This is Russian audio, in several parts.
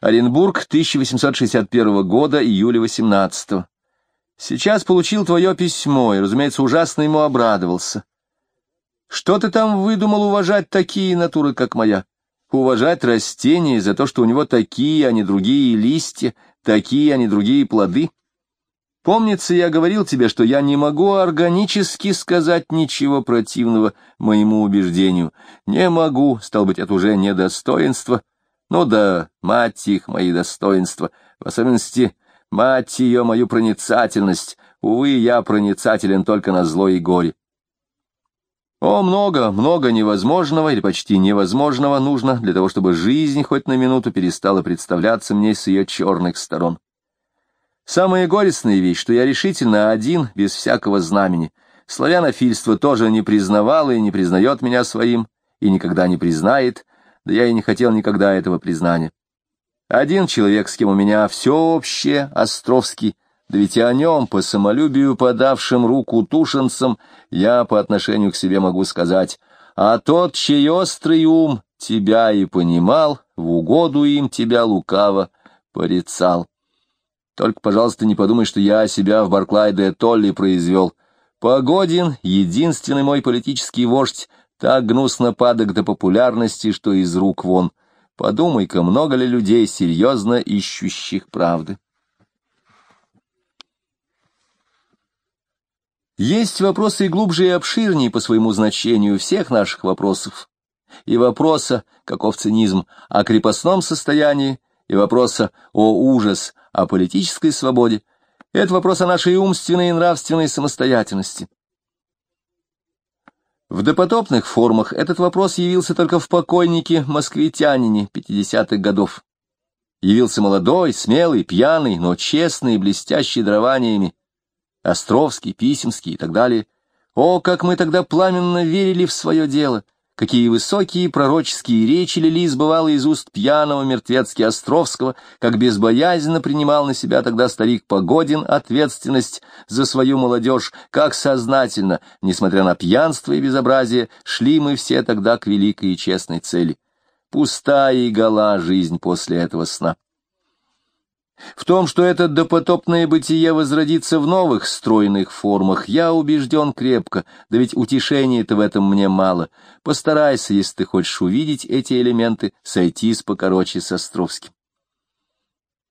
Оренбург, 1861 года, июля 18 -го. Сейчас получил твое письмо и, разумеется, ужасно ему обрадовался. Что ты там выдумал уважать такие натуры, как моя? Уважать растения за то, что у него такие, а не другие листья, такие, а не другие плоды? Помнится, я говорил тебе, что я не могу органически сказать ничего противного моему убеждению. Не могу, стал быть, это уже недостоинство. Ну да, мать их, мои достоинства, в особенности мать ее, мою проницательность. Увы, я проницателен только на зло и горе. О, много, много невозможного или почти невозможного нужно для того, чтобы жизнь хоть на минуту перестала представляться мне с ее черных сторон. Самая горестная вещь, что я решительно один, без всякого знамени. Славянофильство тоже не признавало и не признает меня своим, и никогда не признает, да я и не хотел никогда этого признания. Один человек, с кем у меня все общее, Островский, да ведь и о нем, по самолюбию подавшим руку тушенцам, я по отношению к себе могу сказать, а тот, чей острый ум тебя и понимал, в угоду им тебя лукаво порицал. Только, пожалуйста, не подумай, что я себя в Барклайде Толли произвел. Погодин, единственный мой политический вождь, так гнусно падок до популярности, что из рук вон. Подумай-ка, много ли людей, серьезно ищущих правды. Есть вопросы и глубже и обширнее по своему значению всех наших вопросов. И вопроса, каков цинизм, о крепостном состоянии, и вопроса о ужас, о политической свободе. Это вопрос о нашей умственной и нравственной самостоятельности. В допотопных формах этот вопрос явился только в покойнике москвитянине 50-х годов. Явился молодой, смелый, пьяный, но честный блестящий дарованиями, Островский, Писемский и так далее. О, как мы тогда пламенно верили в свое дело! Какие высокие пророческие речи лились, бывало, из уст пьяного мертвецки Островского, как безбоязненно принимал на себя тогда старик Погодин ответственность за свою молодежь, как сознательно, несмотря на пьянство и безобразие, шли мы все тогда к великой и честной цели. Пустая и гола жизнь после этого сна. В том, что это допотопное бытие возродится в новых стройных формах, я убежден крепко, да ведь утешения-то в этом мне мало. Постарайся, если ты хочешь увидеть эти элементы, сойтись покороче с Островским.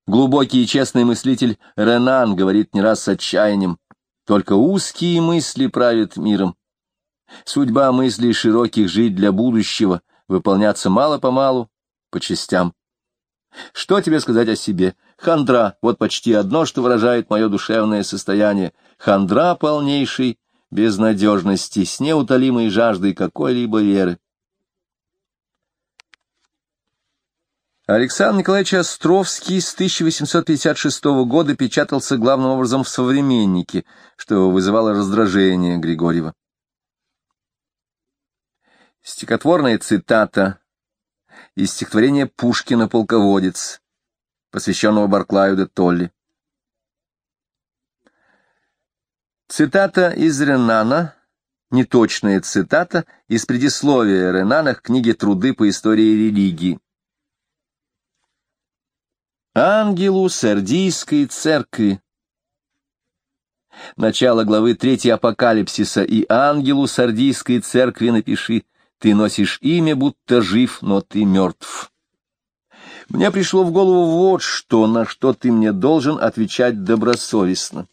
Глубокий и честный мыслитель Ренан говорит не раз с отчаянием, только узкие мысли правят миром. Судьба мыслей широких жить для будущего, выполняться мало-помалу, по частям. Что тебе сказать о себе? Хандра — вот почти одно, что выражает мое душевное состояние. Хандра полнейшей безнадежности, с неутолимой жаждой какой-либо веры. Александр Николаевич Островский с 1856 года печатался главным образом в «Современнике», что вызывало раздражение Григорьева. Стихотворная цитата из стихотворения Пушкина «Полководец», посвященного Барклаю де Толли. Цитата из Ренана, неточная цитата из предисловия Ренана к книге «Труды по истории религии». Ангелу Сардийской церкви. Начало главы 3 Апокалипсиса «И ангелу Сардийской церкви напиши, ты носишь имя, будто жив, но ты мертв. Мне пришло в голову вот что, на что ты мне должен отвечать добросовестно.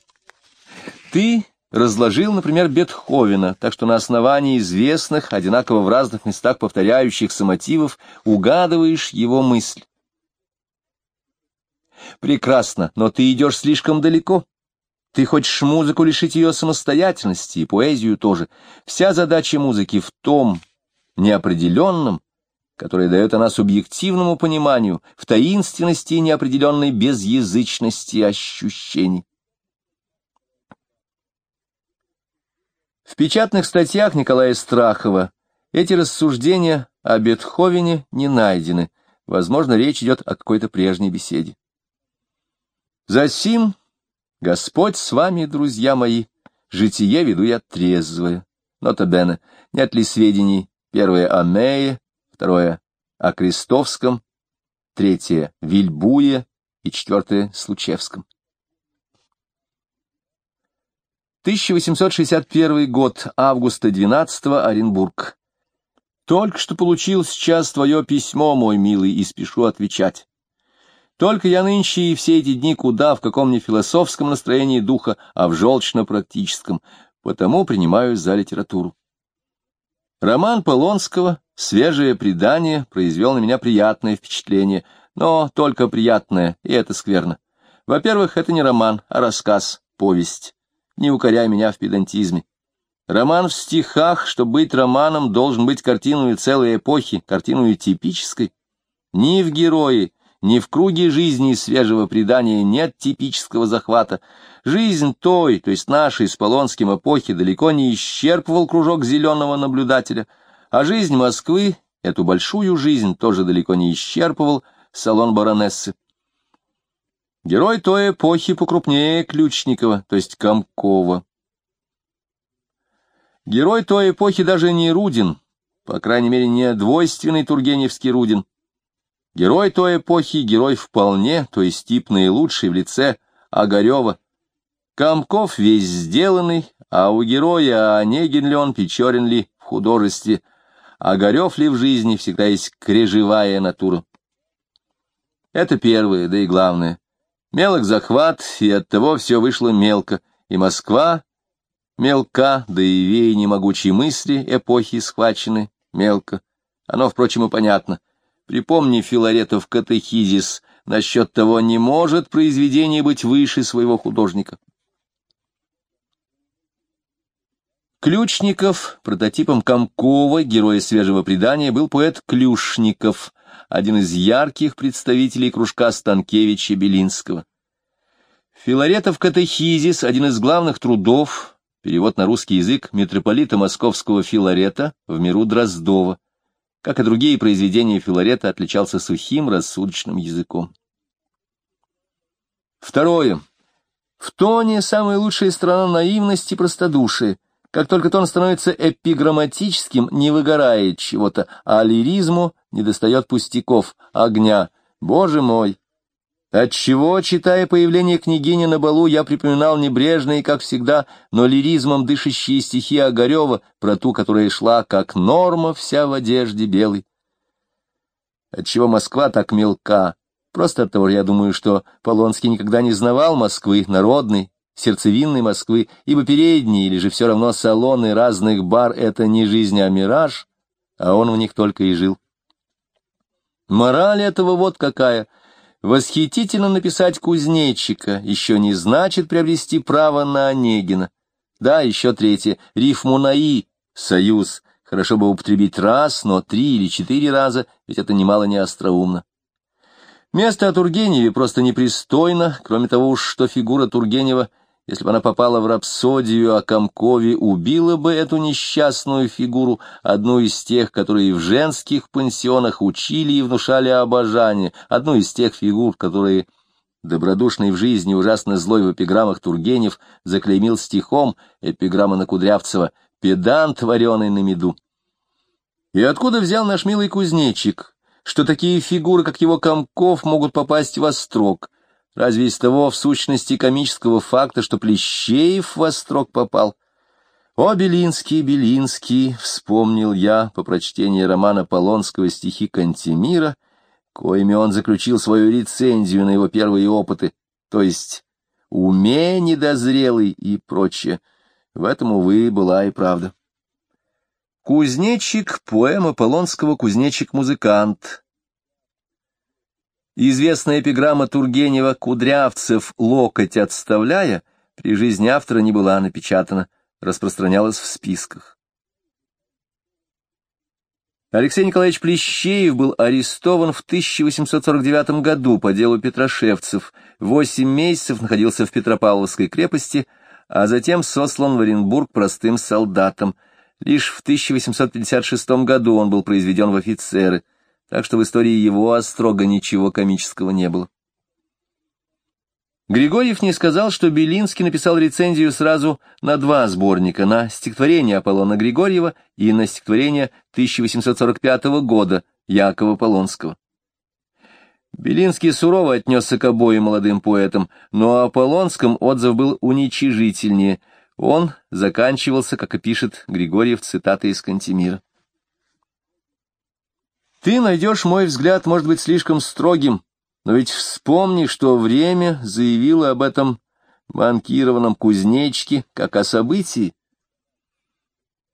Ты разложил, например, Бетховена, так что на основании известных, одинаково в разных местах повторяющихся мотивов, угадываешь его мысль. Прекрасно, но ты идешь слишком далеко. Ты хочешь музыку лишить ее самостоятельности, и поэзию тоже. Вся задача музыки в том, неопределенном, которое дает она субъективному пониманию, в таинственности и неопределенной безязычности ощущений. В печатных статьях Николая Страхова эти рассуждения о Бетховене не найдены, возможно, речь идет о какой-то прежней беседе. Засим, Господь с вами, друзья мои, житие веду я трезвое. Нота Бене, нет ли сведений Первое о Мее, второе о Крестовском, третье — Вильбуе и четвертое — Случевском. 1861 год, августа 12 Оренбург. Только что получил сейчас твое письмо, мой милый, и спешу отвечать. Только я нынче и все эти дни куда, в каком не философском настроении духа, а в желчно-практическом, потому принимаюсь за литературу. Роман Полонского «Свежее предание» произвел на меня приятное впечатление, но только приятное, и это скверно. Во-первых, это не роман, а рассказ, повесть. Не укоряй меня в педантизме. Роман в стихах, чтобы быть романом, должен быть картиной целой эпохи, картиной типической. Ни в герое, ни в круге жизни свежего предания нет типического захвата. Жизнь той, то есть нашей с Полонским эпохи, далеко не исчерпывал кружок зеленого наблюдателя, а жизнь Москвы, эту большую жизнь, тоже далеко не исчерпывал салон баронессы. Герой той эпохи покрупнее Ключникова, то есть Комкова. Герой той эпохи даже не Рудин, по крайней мере, не двойственный Тургеневский Рудин. Герой той эпохи — герой вполне, то есть тип наилучший в лице Огарева. Комков весь сделанный, а у героя Онегин ли он, Печорин ли в художестве, Огарев ли в жизни всегда есть крежевая натура. Это первое, да и главное. Мелок захват, и оттого все вышло мелко, и Москва Мелка, да и веяние могучей мысли эпохи схвачены мелко. Оно, впрочем, и понятно. Припомни Филаретов катехизис насчет того, не может произведение быть выше своего художника. Ключников, прототипом Комкова, героя свежего предания, был поэт Клюшников, один из ярких представителей кружка Станкевича-Белинского. Филаретов катехизис, один из главных трудов, перевод на русский язык митрополита московского Филарета в миру Дроздова, как и другие произведения Филарета, отличался сухим рассудочным языком. Второе. В тоне самая лучшая сторона наивности и простодушия. Как только тон становится эпиграмматическим, не выгорает чего-то, а лиризму недостает пустяков, огня. Боже мой, Отчего, читая появление княгини на балу, я припоминал небрежные, как всегда, но лиризмом дышащие стихи Огарева про ту, которая шла, как норма вся в одежде белой. Отчего Москва так мелка? Просто от того, я думаю, что Полонский никогда не знавал Москвы, народной, сердцевинной Москвы, ибо передние или же все равно салоны разных бар — это не жизнь, а мираж, а он в них только и жил. Мораль этого вот какая — Восхитительно написать кузнечика еще не значит приобрести право на Онегина. Да, еще третье. Рифму на союз. Хорошо бы употребить раз, но три или четыре раза, ведь это немало не остроумно. Место о Тургеневе просто непристойно, кроме того уж, что фигура Тургенева — если бы она попала в рапсодию о Комкове, убила бы эту несчастную фигуру, одну из тех, которые в женских пансионах учили и внушали обожание, одну из тех фигур, которые добродушный в жизни, ужасно злой в эпиграммах Тургенев, заклеймил стихом эпиграмма на Кудрявцева «Педант, вареный на меду». И откуда взял наш милый кузнечик, что такие фигуры, как его Комков, могут попасть в острог? Разве из того, в сущности, комического факта, что Плещеев в острог попал? О, Белинский, Белинский, вспомнил я по прочтении романа Полонского стихи Кантемира, коими он заключил свою рецензию на его первые опыты, то есть «уме недозрелый» и прочее. В этом, увы, была и правда. Кузнечик, поэма Полонского «Кузнечик-музыкант», Известная эпиграмма Тургенева «Кудрявцев локоть отставляя» при жизни автора не была напечатана, распространялась в списках. Алексей Николаевич Плещеев был арестован в 1849 году по делу Петрошевцев, восемь месяцев находился в Петропавловской крепости, а затем сослан в Оренбург простым солдатом. Лишь в 1856 году он был произведен в офицеры – так что в истории его острога ничего комического не было. Григорьев не сказал, что Белинский написал рецензию сразу на два сборника, на стихотворение Аполлона Григорьева и на стихотворение 1845 года Якова Полонского. Белинский сурово отнесся к обоим молодым поэтам, но о Аполлонском отзыв был уничижительнее. Он заканчивался, как и пишет Григорьев, цитатой из Кантемира. «Ты найдешь мой взгляд, может быть, слишком строгим, но ведь вспомни, что время заявило об этом банкированном кузнечке, как о событии,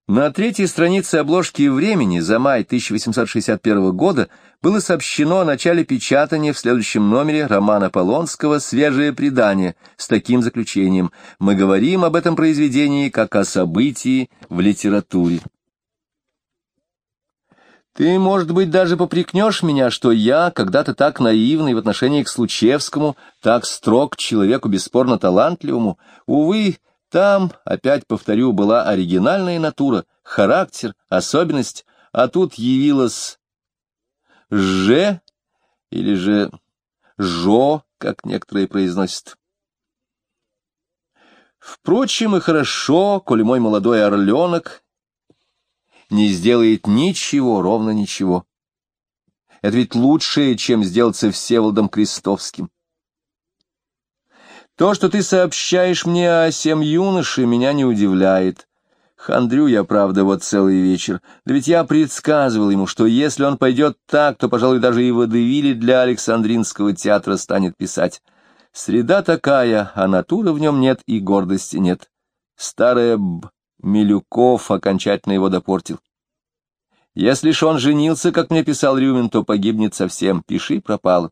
на третьей странице обложки «Времени» за май 1861 года было сообщено о начале печатания в следующем номере романа Полонского «Свежее предание» с таким заключением «Мы говорим об этом произведении как о событии в литературе». Ты, может быть, даже попрекнешь меня, что я, когда-то так наивный в отношении к Случевскому, так строг человеку бесспорно талантливому, увы, там, опять повторю, была оригинальная натура, характер, особенность, а тут явилась «ж» или же «жо», как некоторые произносят. Впрочем, и хорошо, коли мой молодой орленок не сделает ничего, ровно ничего. Это ведь лучшее, чем сделаться Всеволодом Крестовским. То, что ты сообщаешь мне о сем юноше, меня не удивляет. Хандрю я, правда, вот целый вечер. Да ведь я предсказывал ему, что если он пойдет так, то, пожалуй, даже и водевили для Александринского театра станет писать. Среда такая, а натуры в нем нет и гордости нет. Старая Б. Милюков окончательно его допортил. Если ж он женился, как мне писал Рюмин, то погибнет совсем. Пиши пропало.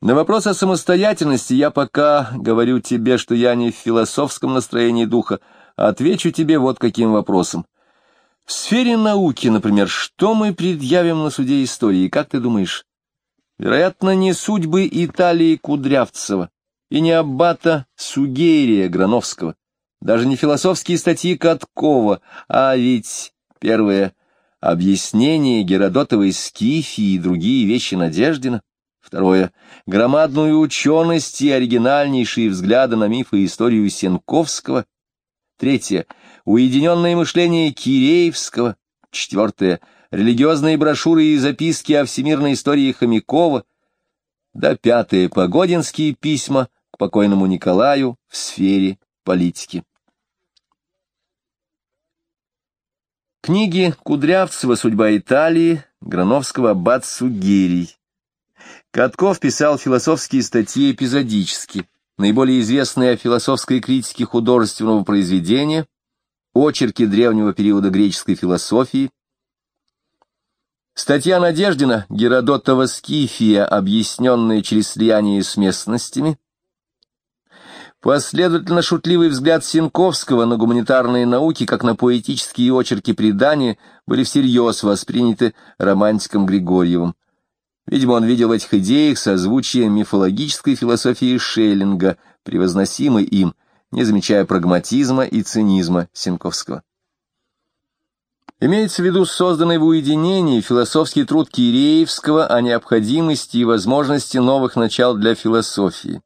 На вопрос о самостоятельности я пока говорю тебе, что я не в философском настроении духа, а отвечу тебе вот каким вопросом. В сфере науки, например, что мы предъявим на суде истории, как ты думаешь? Вероятно, не судьбы Италии Кудрявцева и не аббата Сугерия Грановского, даже не философские статьи Каткова, а ведь, первое, объяснение Геродотовой Скифии и другие вещи Надеждина, Второе. Громадную ученость и оригинальнейшие взгляды на мифы и историю Сенковского. Третье. Уединенное мышление Киреевского. Четвертое. Религиозные брошюры и записки о всемирной истории Хомякова. Да пятое. Погодинские письма к покойному Николаю в сфере политики. Книги Кудрявцева «Судьба Италии», Грановского «Аббат Сугерий». Катков писал философские статьи эпизодически. Наиболее известные о философской критике художественного произведения, очерки древнего периода греческой философии, статья Надеждина «Геродотова Скифия, объясненная через слияние с местностями», Последовательно шутливый взгляд Синковского на гуманитарные науки, как на поэтические очерки предания, были всерьез восприняты романтиком Григорьевым. Видимо, он видел в этих идеях созвучие мифологической философии Шеллинга, превозносимой им, не замечая прагматизма и цинизма Сенковского. Имеется в виду созданный в уединении философский труд Киреевского о необходимости и возможности новых начал для философии.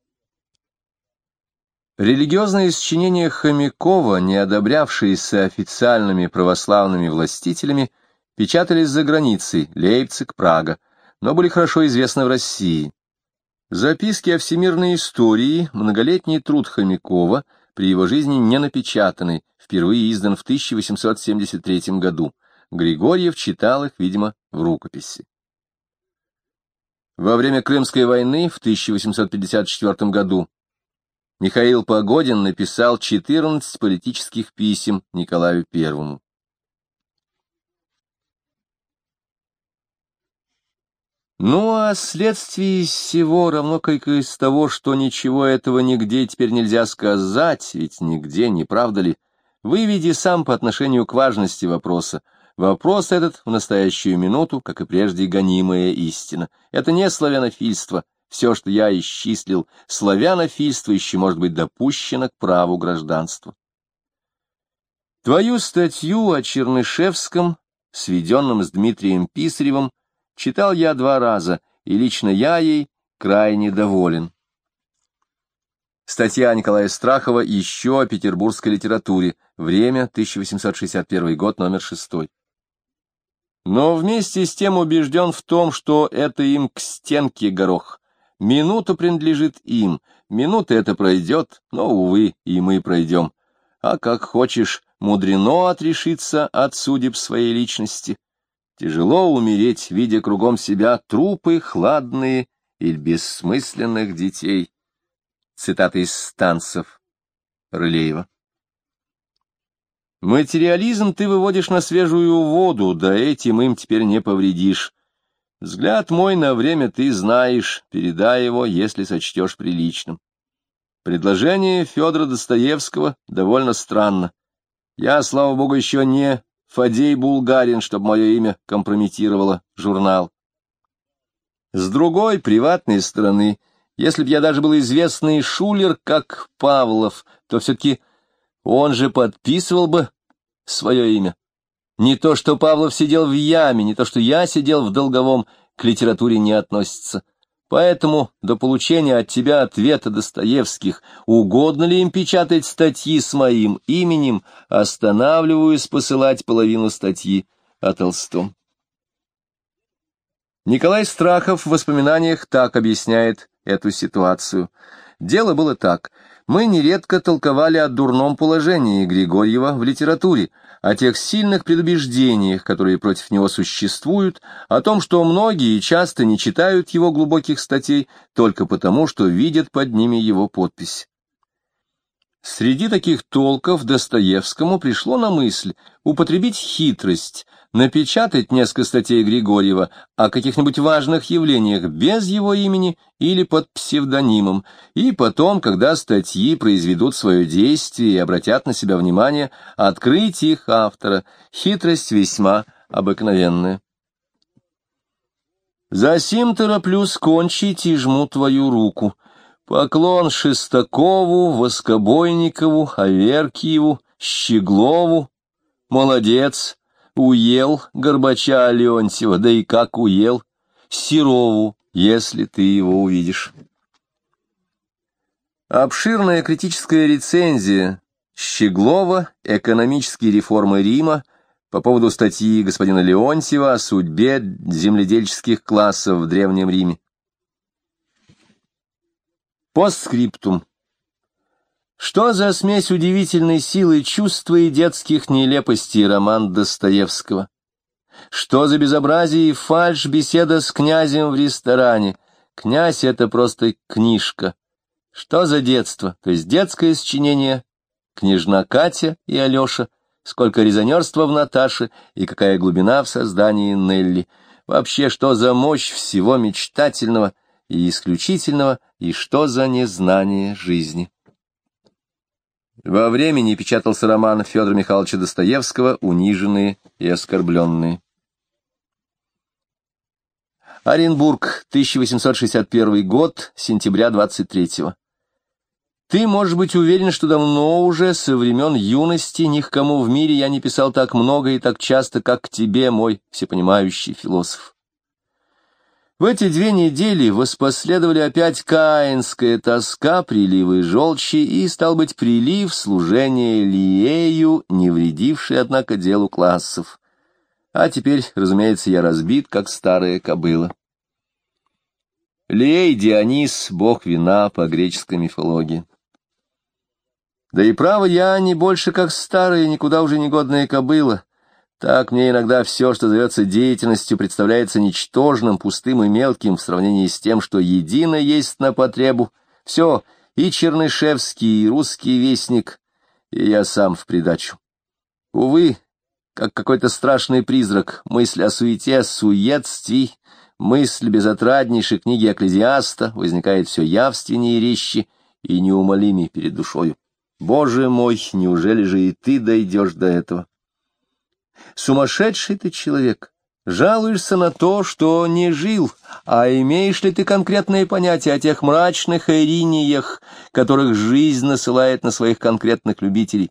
Религиозные сочинения Хомякова, не одобрявшиеся официальными православными властителями, печатались за границей, Лейпциг, Прага, но были хорошо известны в России. Записки о всемирной истории, многолетний труд Хомякова, при его жизни не напечатанный, впервые издан в 1873 году. Григорьев читал их, видимо, в рукописи. Во время Крымской войны в 1854 году Михаил Погодин написал 14 политических писем Николаю I. Ну, а следствие из всего, равно как и из того, что ничего этого нигде теперь нельзя сказать, ведь нигде, не правда ли, выведи сам по отношению к важности вопроса. Вопрос этот в настоящую минуту, как и прежде, гонимая истина. Это не славянофильство. Все, что я исчислил, славянофильство еще может быть допущено к праву гражданства. Твою статью о Чернышевском, сведенном с Дмитрием Писаревым, читал я два раза, и лично я ей крайне доволен. Статья Николая Страхова «Еще о петербургской литературе». Время, 1861 год, номер шестой. но вместе с тем убежден в том, что это им к стенке горох. Минута принадлежит им, минута это пройдет, но, увы, и мы пройдем. А как хочешь, мудрено отрешиться от судеб своей личности. Тяжело умереть, видя кругом себя трупы хладные и бессмысленных детей. Цитата из станцев Рылеева. Материализм ты выводишь на свежую воду, да этим им теперь не повредишь. Взгляд мой на время ты знаешь, передай его, если сочтешь приличным. Предложение Федора Достоевского довольно странно. Я, слава богу, еще не Фадей Булгарин, чтобы мое имя компрометировало журнал. С другой, приватной стороны, если б я даже был известный шулер, как Павлов, то все-таки он же подписывал бы свое имя. Не то, что Павлов сидел в яме, не то, что я сидел в долговом, к литературе не относится. Поэтому до получения от тебя ответа Достоевских, угодно ли им печатать статьи с моим именем, останавливаюсь посылать половину статьи о Толстом. Николай Страхов в воспоминаниях так объясняет эту ситуацию. Дело было так мы нередко толковали о дурном положении Григорьева в литературе, о тех сильных предубеждениях, которые против него существуют, о том, что многие часто не читают его глубоких статей только потому, что видят под ними его подпись. Среди таких толков Достоевскому пришло на мысль употребить хитрость, напечатать несколько статей Григорьева о каких-нибудь важных явлениях без его имени или под псевдонимом, и потом, когда статьи произведут свое действие и обратят на себя внимание, открыть их автора. Хитрость весьма обыкновенная. Засим тороплюсь кончить и жму твою руку. Поклон Шестакову, Воскобойникову, Аверкиеву, Щеглову. Молодец, уел Горбача Леонтьева, да и как уел. Серову, если ты его увидишь. Обширная критическая рецензия Щеглова «Экономические реформы Рима» по поводу статьи господина Леонтьева о судьбе земледельческих классов в Древнем Риме. Постскриптум. Что за смесь удивительной силы чувства и детских нелепостей роман Достоевского? Что за безобразие и фальшь беседа с князем в ресторане? Князь — это просто книжка. Что за детство, то есть детское сочинение? Княжна Катя и Алеша, сколько резонерства в Наташе и какая глубина в создании Нелли. Вообще, что за мощь всего мечтательного и исключительного — и что за незнание жизни. Во времени печатался роман Федора Михайловича Достоевского «Униженные и оскорбленные». Оренбург, 1861 год, сентября 23-го. Ты можешь быть уверен, что давно уже, со времен юности, ни к кому в мире я не писал так много и так часто, как к тебе, мой всепонимающий философ. В эти две недели воспоследовали опять каинская тоска, приливы желчи и, стал быть, прилив служения Лиею, не вредивший, однако, делу классов. А теперь, разумеется, я разбит, как старая кобыла. Лией Дионис — бог вина по греческой мифологии. Да и право я не больше, как старая, никуда уже негодная кобыла, так мне иногда все, что зовется деятельностью, представляется ничтожным, пустым и мелким в сравнении с тем, что едино есть на потребу. Все, и Чернышевский, и русский вестник, и я сам в придачу. Увы, как какой-то страшный призрак, мысль о суете, суетстве, мысль безотраднейшей книги Экклезиаста возникает все явственнее и резче и неумолимее перед душою. Боже мой, неужели же и ты дойдешь до этого? Сумасшедший ты человек. Жалуешься на то, что не жил, а имеешь ли ты конкретные понятия о тех мрачных ириниях, которых жизнь насылает на своих конкретных любителей?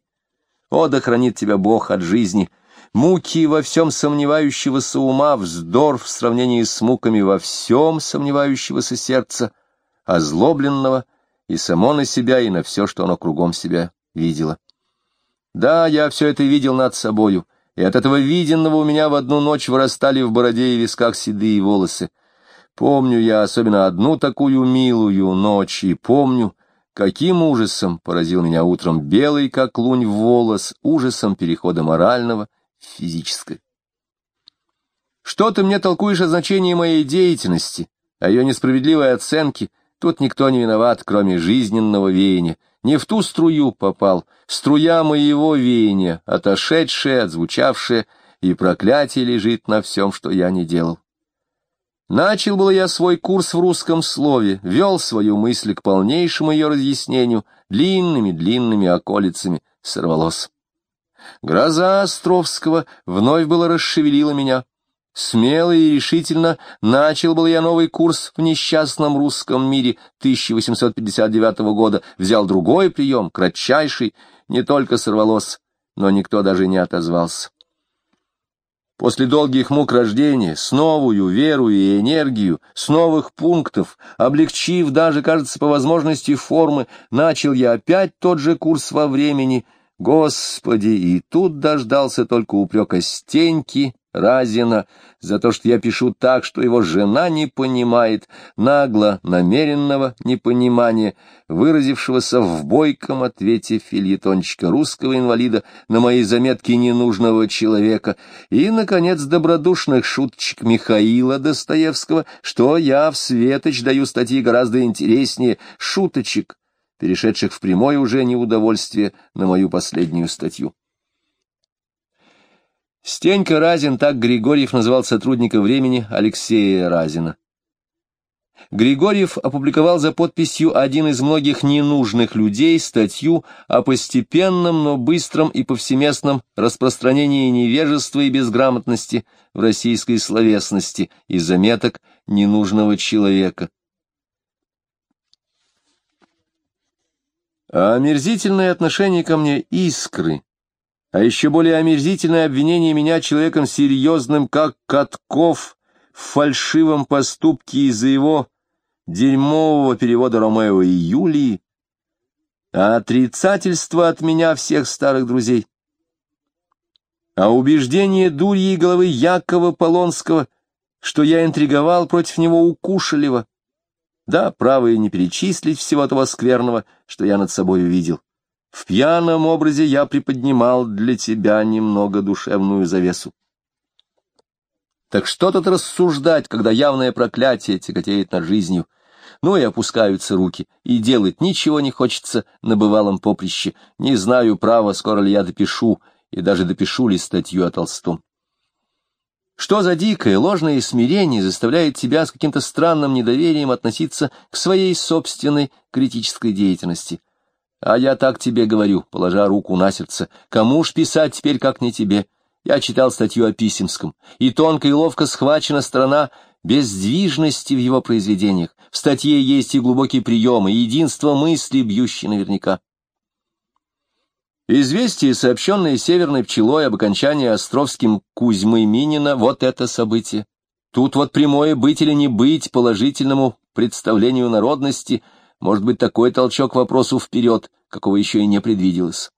О, да хранит тебя Бог от жизни! Муки во всем сомневающегося ума, вздор в сравнении с муками во всем сомневающегося сердца, озлобленного и само на себя, и на все, что оно кругом себя видело. Да, я все это видел над собою, и от этого виденного у меня в одну ночь вырастали в бороде и висках седые волосы. Помню я особенно одну такую милую ночь, и помню, каким ужасом поразил меня утром белый, как лунь, волос, ужасом перехода морального в физическое. Что ты мне толкуешь о значении моей деятельности, о ее несправедливой оценке? Тут никто не виноват, кроме жизненного веяния. Не в ту струю попал, струя моего веяния, отошедшая, отзвучавшая, и проклятие лежит на всем, что я не делал. Начал был я свой курс в русском слове, вел свою мысль к полнейшему ее разъяснению, длинными-длинными околицами сорвалось. Гроза Островского вновь было расшевелила меня. Смело и решительно начал был я новый курс в несчастном русском мире 1859 года, взял другой прием, кратчайший, не только сорвалось, но никто даже не отозвался. После долгих мук рождения, с новую веру и энергию, с новых пунктов, облегчив даже, кажется, по возможности формы, начал я опять тот же курс во времени. Господи, и тут дождался только упрека Стеньки, Разина за то, что я пишу так, что его жена не понимает, нагло намеренного непонимания, выразившегося в бойком ответе фильетончика русского инвалида на мои заметки ненужного человека, и, наконец, добродушных шуточек Михаила Достоевского, что я в светоч даю статьи гораздо интереснее шуточек, перешедших в прямое уже неудовольствие на мою последнюю статью. Стенька Разин, так Григорьев называл сотрудника времени Алексея Разина. Григорьев опубликовал за подписью один из многих ненужных людей статью о постепенном, но быстром и повсеместном распространении невежества и безграмотности в российской словесности и заметок ненужного человека. А омерзительное отношение ко мне искры а еще более омерзительное обвинение меня человеком серьезным, как Катков, в фальшивом поступке из-за его дерьмового перевода Ромео и Юлии, а отрицательство от меня всех старых друзей, а убеждение дурьей головы Якова Полонского, что я интриговал против него у Кушелева, да, право и не перечислить всего того скверного, что я над собой увидел. В пьяном образе я приподнимал для тебя немного душевную завесу. Так что тут рассуждать, когда явное проклятие тяготеет над жизнью? Ну и опускаются руки, и делать ничего не хочется на бывалом поприще. Не знаю, право, скоро ли я допишу, и даже допишу ли статью о Толстом. Что за дикое, ложное смирение заставляет тебя с каким-то странным недоверием относиться к своей собственной критической деятельности? А я так тебе говорю, положа руку на сердце, кому ж писать теперь, как не тебе? Я читал статью о Писемском, и тонко и ловко схвачена сторона бездвижности в его произведениях. В статье есть и глубокий прием, и единство мысли, бьющие наверняка. Известие, сообщенное северной пчелой об окончании Островским Кузьмы Минина, вот это событие. Тут вот прямое быть или не быть положительному представлению народности — может быть, такой толчок вопросу вперед, какого еще и не предвиделось.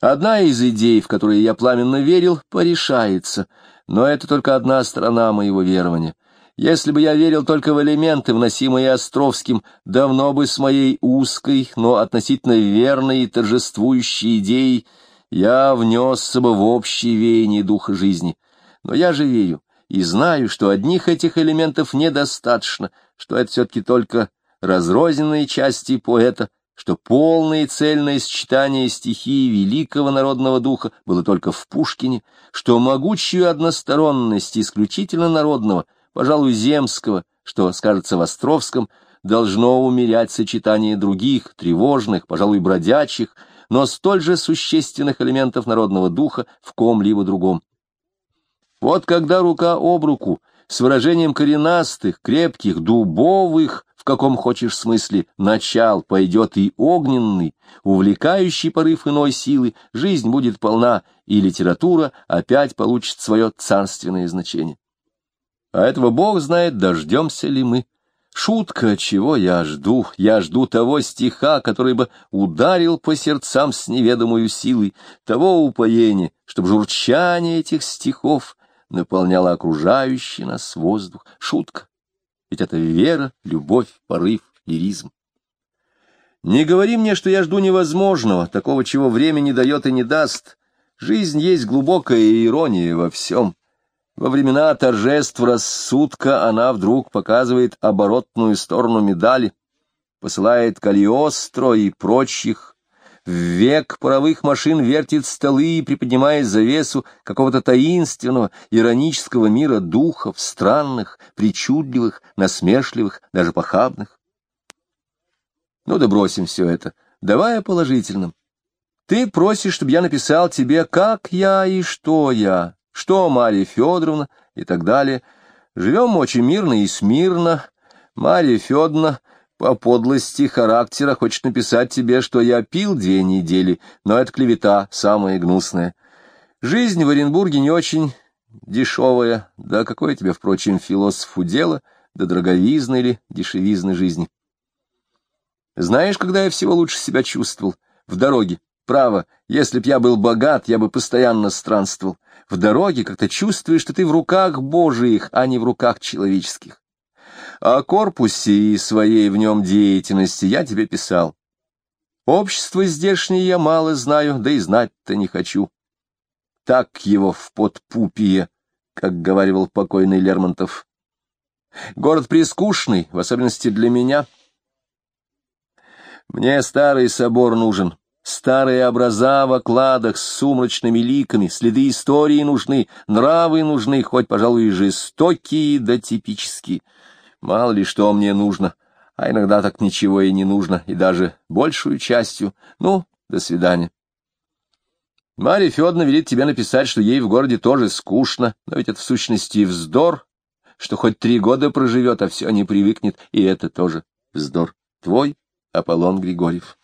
Одна из идей, в которые я пламенно верил, порешается, но это только одна сторона моего верования. Если бы я верил только в элементы, вносимые Островским, давно бы с моей узкой, но относительно верной и торжествующей идеей я внесся бы в общее веяние духа жизни. Но я же верю и знаю, что одних этих элементов недостаточно, что это все-таки только разрозненные части поэта, что полное и цельное сочетание стихии великого народного духа было только в Пушкине, что могучую односторонность исключительно народного, пожалуй, земского, что скажется в Островском, должно умерять сочетание других, тревожных, пожалуй, бродячих, но столь же существенных элементов народного духа в ком-либо другом. Вот когда рука об руку, с выражением коренастых, крепких, дубовых, в каком хочешь смысле, начал пойдет и огненный, увлекающий порыв иной силы, жизнь будет полна, и литература опять получит свое царственное значение. А этого Бог знает, дождемся ли мы. Шутка, чего я жду? Я жду того стиха, который бы ударил по сердцам с неведомой силой, того упоения, чтобы журчание этих стихов наполняло окружающий нас воздух. Шутка. Ведь это вера, любовь, порыв, лиризм. Не говори мне, что я жду невозможного, такого, чего время не дает и не даст. Жизнь есть глубокая ирония во всем. Во времена торжеств рассудка она вдруг показывает оборотную сторону медали, посылает Калиостро и прочих. Век паровых машин вертит столы, приподнимая завесу какого-то таинственного, иронического мира духов, странных, причудливых, насмешливых, даже похабных. Ну да бросим все это. Давай о положительном. Ты просишь, чтобы я написал тебе, как я и что я, что Марья Федоровна и так далее. Живем очень мирно и смирно. Марья Федоровна по подлости характера хочет написать тебе, что я пил две недели, но это клевета самая гнусная. Жизнь в Оренбурге не очень дешевая, да какое тебе, впрочем, философу дело, да дороговизна или дешевизна жизни. Знаешь, когда я всего лучше себя чувствовал? В дороге. Право, если б я был богат, я бы постоянно странствовал. В дороге как-то чувствуешь, что ты в руках Божиих, а не в руках человеческих. О корпусе и своей в нем деятельности я тебе писал. Общество здешнее я мало знаю, да и знать-то не хочу. Так его в подпупие, как говаривал покойный Лермонтов. Город прискучный, в особенности для меня — мне старый собор нужен, старые образа в окладах с сумрачными ликами, следы истории нужны, нравы нужны, хоть, пожалуй, жестокие да типические. Мало ли что мне нужно, а иногда так ничего и не нужно, и даже большую частью. Ну, до свидания. Марья Федоровна велит тебе написать, что ей в городе тоже скучно, но ведь это в сущности вздор, что хоть три года проживет, а все не привыкнет, и это тоже вздор. Твой Аполлон Григорьев.